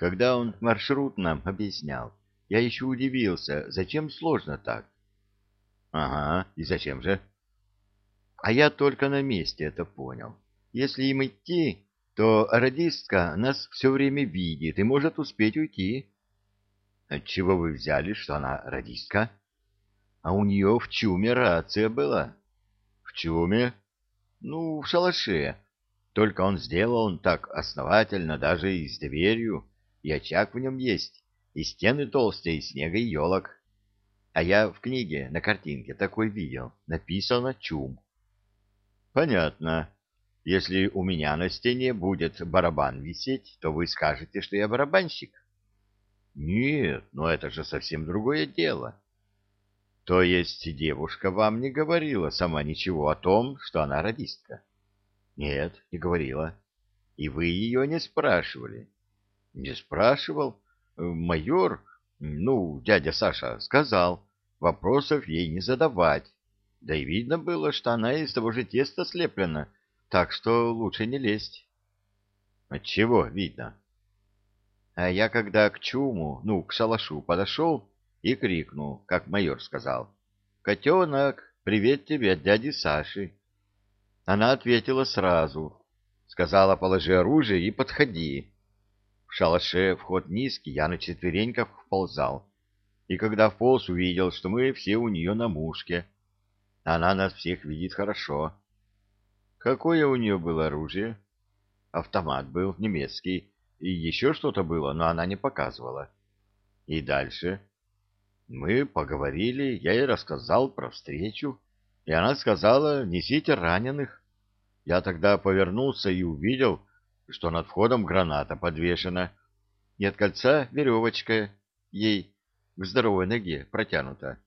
Когда он маршрут нам объяснял, я еще удивился, зачем сложно так. Ага, и зачем же? А я только на месте это понял. Если им идти, то радистка нас все время видит и может успеть уйти. Отчего вы взяли, что она радистка? А у нее в чуме рация была. В чуме? Ну, в шалаше. Только он сделал он так основательно, даже и с дверью, и очаг в нем есть, и стены толстые, и снега, и елок. А я в книге на картинке такой видел. Написано «Чум». Понятно. Если у меня на стене будет барабан висеть, то вы скажете, что я барабанщик. Нет, но это же совсем другое дело. То есть девушка вам не говорила сама ничего о том, что она радистка? Нет, не говорила. И вы ее не спрашивали? Не спрашивал. Майор, ну, дядя Саша, сказал, вопросов ей не задавать. Да и видно было, что она из того же теста слеплена, так что лучше не лезть. Отчего видно? А я когда к чуму, ну, к шалашу подошел и крикнул, как майор сказал, «Котенок, привет тебе от дяди Саши». Она ответила сразу, сказала, положи оружие и подходи. В шалаше вход низкий, я на четвереньках вползал. И когда вполз, увидел, что мы все у нее на мушке, она нас всех видит хорошо. Какое у нее было оружие? Автомат был, немецкий, и еще что-то было, но она не показывала. И дальше? Мы поговорили, я ей рассказал про встречу, и она сказала, несите раненых. Я тогда повернулся и увидел, что над входом граната подвешена, и от кольца веревочка ей к здоровой ноге протянута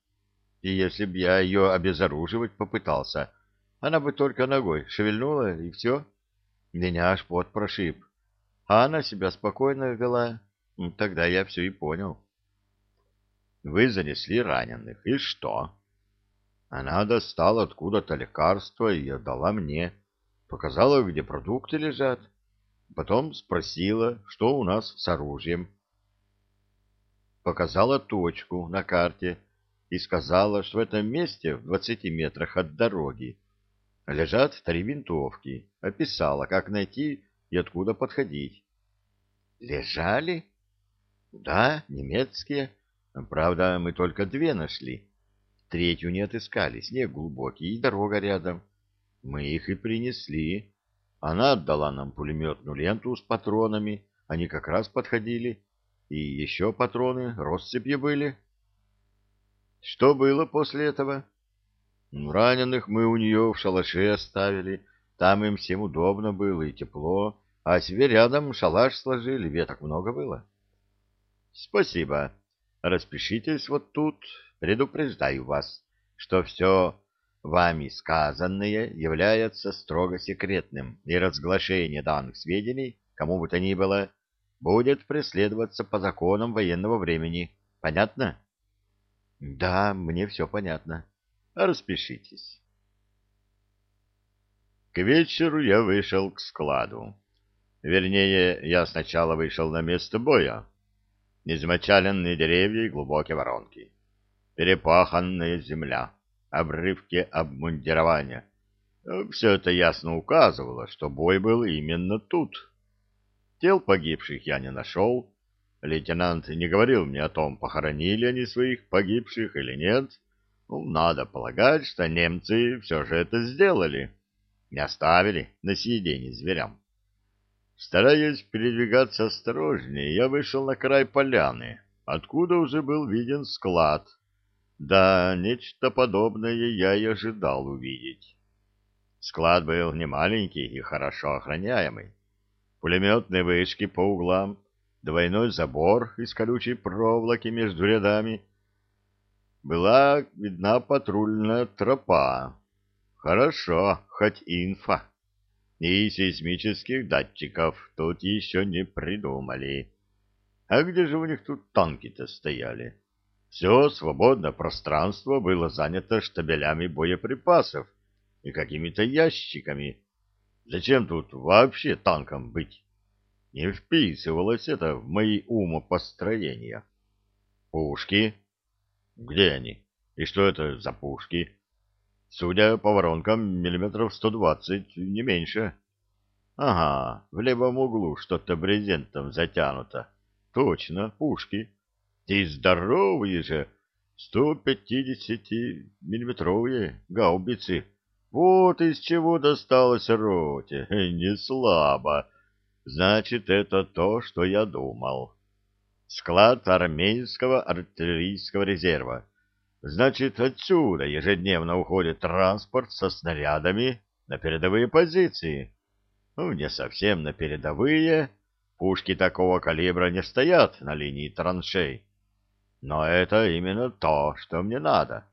и если б я ее обезоруживать попытался, она бы только ногой шевельнула, и все. Меня аж пот прошиб. А она себя спокойно вела. Тогда я все и понял. Вы занесли раненых, и что? Она достала откуда-то лекарство и отдала мне. Показала, где продукты лежат. Потом спросила, что у нас с оружием. Показала точку на карте, и сказала, что в этом месте, в двадцати метрах от дороги, лежат три винтовки. Описала, как найти и откуда подходить. Лежали? Да, немецкие. Правда, мы только две нашли. Третью не отыскали, снег глубокий и дорога рядом. Мы их и принесли. Она отдала нам пулеметную ленту с патронами, они как раз подходили. И еще патроны россыпью были. Что было после этого? Раненых мы у нее в шалаше оставили. Там им всем удобно было и тепло. А себе рядом шалаш сложили, веток много было. Спасибо. Распишитесь вот тут. Предупреждаю вас, что все вами сказанное является строго секретным, и разглашение данных сведений, кому бы то ни было, будет преследоваться по законам военного времени. Понятно? Да, мне все понятно. Распишитесь. К вечеру я вышел к складу. Вернее, я сначала вышел на место боя. Измочаленные деревья и глубокие воронки. Перепаханная земля. Обрывки обмундирования. Все это ясно указывало, что бой был именно тут. Тел погибших я не нашел, Лейтенант не говорил мне о том, похоронили они своих погибших или нет. Ну, надо полагать, что немцы все же это сделали. Не оставили на съедение зверям. Стараясь передвигаться осторожнее, я вышел на край поляны, откуда уже был виден склад. Да, нечто подобное я и ожидал увидеть. Склад был немаленький и хорошо охраняемый. Пулеметные вышки по углам, двойной забор из колючей проволоки между рядами. Была видна патрульная тропа. Хорошо, хоть инфа. И сейсмических датчиков тут еще не придумали. А где же у них тут танки-то стояли? Все свободное пространство было занято штабелями боеприпасов и какими-то ящиками. Зачем тут вообще танком быть? Не вписывалось это в мои умопостроения. Пушки? Где они? И что это за пушки? Судя по воронкам, миллиметров сто двадцать, не меньше. Ага, в левом углу что-то брезентом затянуто. Точно, пушки. И здоровые же, 150-миллиметровые гаубицы. Вот из чего досталось роте. Не слабо. Значит, это то, что я думал. Склад армейского артиллерийского резерва. Значит, отсюда ежедневно уходит транспорт со снарядами на передовые позиции. Ну, не совсем на передовые. Пушки такого калибра не стоят на линии траншей. Но это именно то, что мне надо.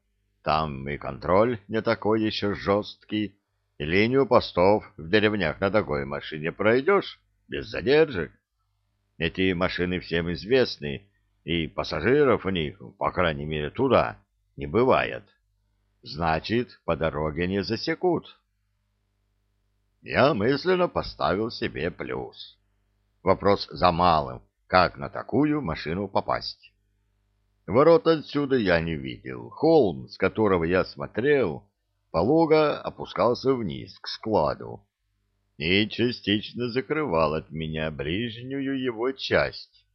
Там и контроль не такой еще жесткий, и линию постов в деревнях на такой машине пройдешь без задержек. Эти машины всем известны, и пассажиров у них, по крайней мере, туда не бывает. Значит, по дороге не засекут. Я мысленно поставил себе плюс. Вопрос за малым, как на такую машину попасть. Ворот отсюда я не видел. Холм, с которого я смотрел, полого опускался вниз, к складу, и частично закрывал от меня ближнюю его часть.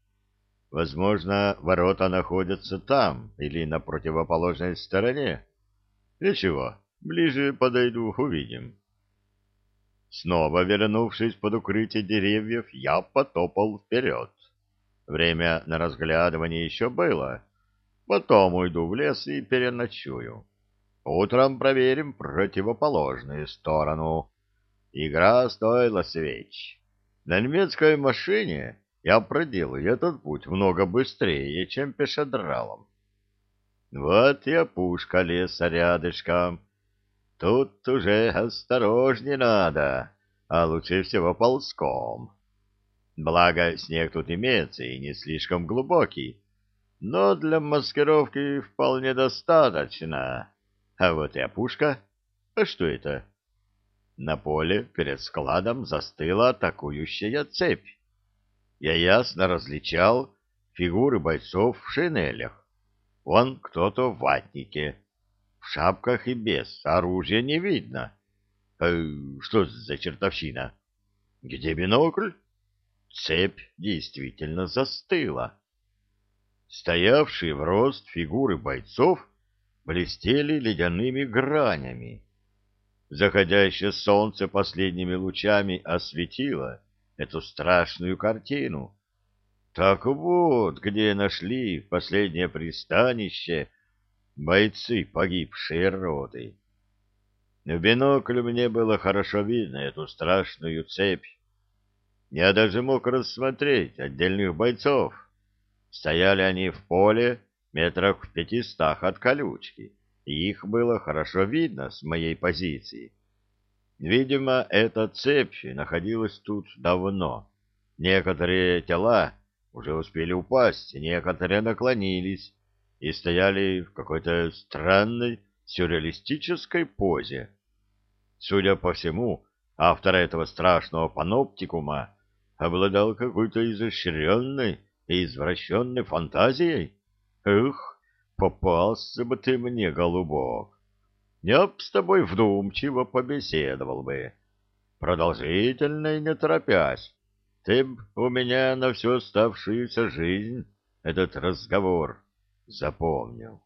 Возможно, ворота находятся там или на противоположной стороне. Ничего, ближе подойду, увидим. Снова вернувшись под укрытие деревьев, я потопал вперед. Время на разглядывание еще было, Потом уйду в лес и переночую. Утром проверим противоположную сторону. Игра стоила свеч. На немецкой машине я проделаю этот путь много быстрее, чем пешедралом. Вот я пушка леса рядышком. Тут уже осторожнее надо, а лучше всего ползком. Благо, снег тут имеется и не слишком глубокий, но для маскировки вполне достаточно. А вот и опушка. А что это? На поле перед складом застыла атакующая цепь. Я ясно различал фигуры бойцов в шинелях. Вон кто-то в ватнике, в шапках и без, оружия не видно. Э, что за чертовщина? Где бинокль? Цепь действительно застыла. Стоявшие в рост фигуры бойцов блестели ледяными гранями. Заходящее солнце последними лучами осветило эту страшную картину. Так вот, где нашли последнее пристанище бойцы погибшей роты. В бинокль мне было хорошо видно эту страшную цепь. Я даже мог рассмотреть отдельных бойцов, Стояли они в поле метрах в пятистах от колючки, и их было хорошо видно с моей позиции. Видимо, эта цепь находилась тут давно. Некоторые тела уже успели упасть, некоторые наклонились и стояли в какой-то странной сюрреалистической позе. Судя по всему, автор этого страшного паноптикума обладал какой-то изощренной и извращенной фантазией? Эх, попался бы ты мне, голубок. Я б с тобой вдумчиво побеседовал бы, продолжительно и не торопясь. Ты б у меня на всю оставшуюся жизнь этот разговор запомнил.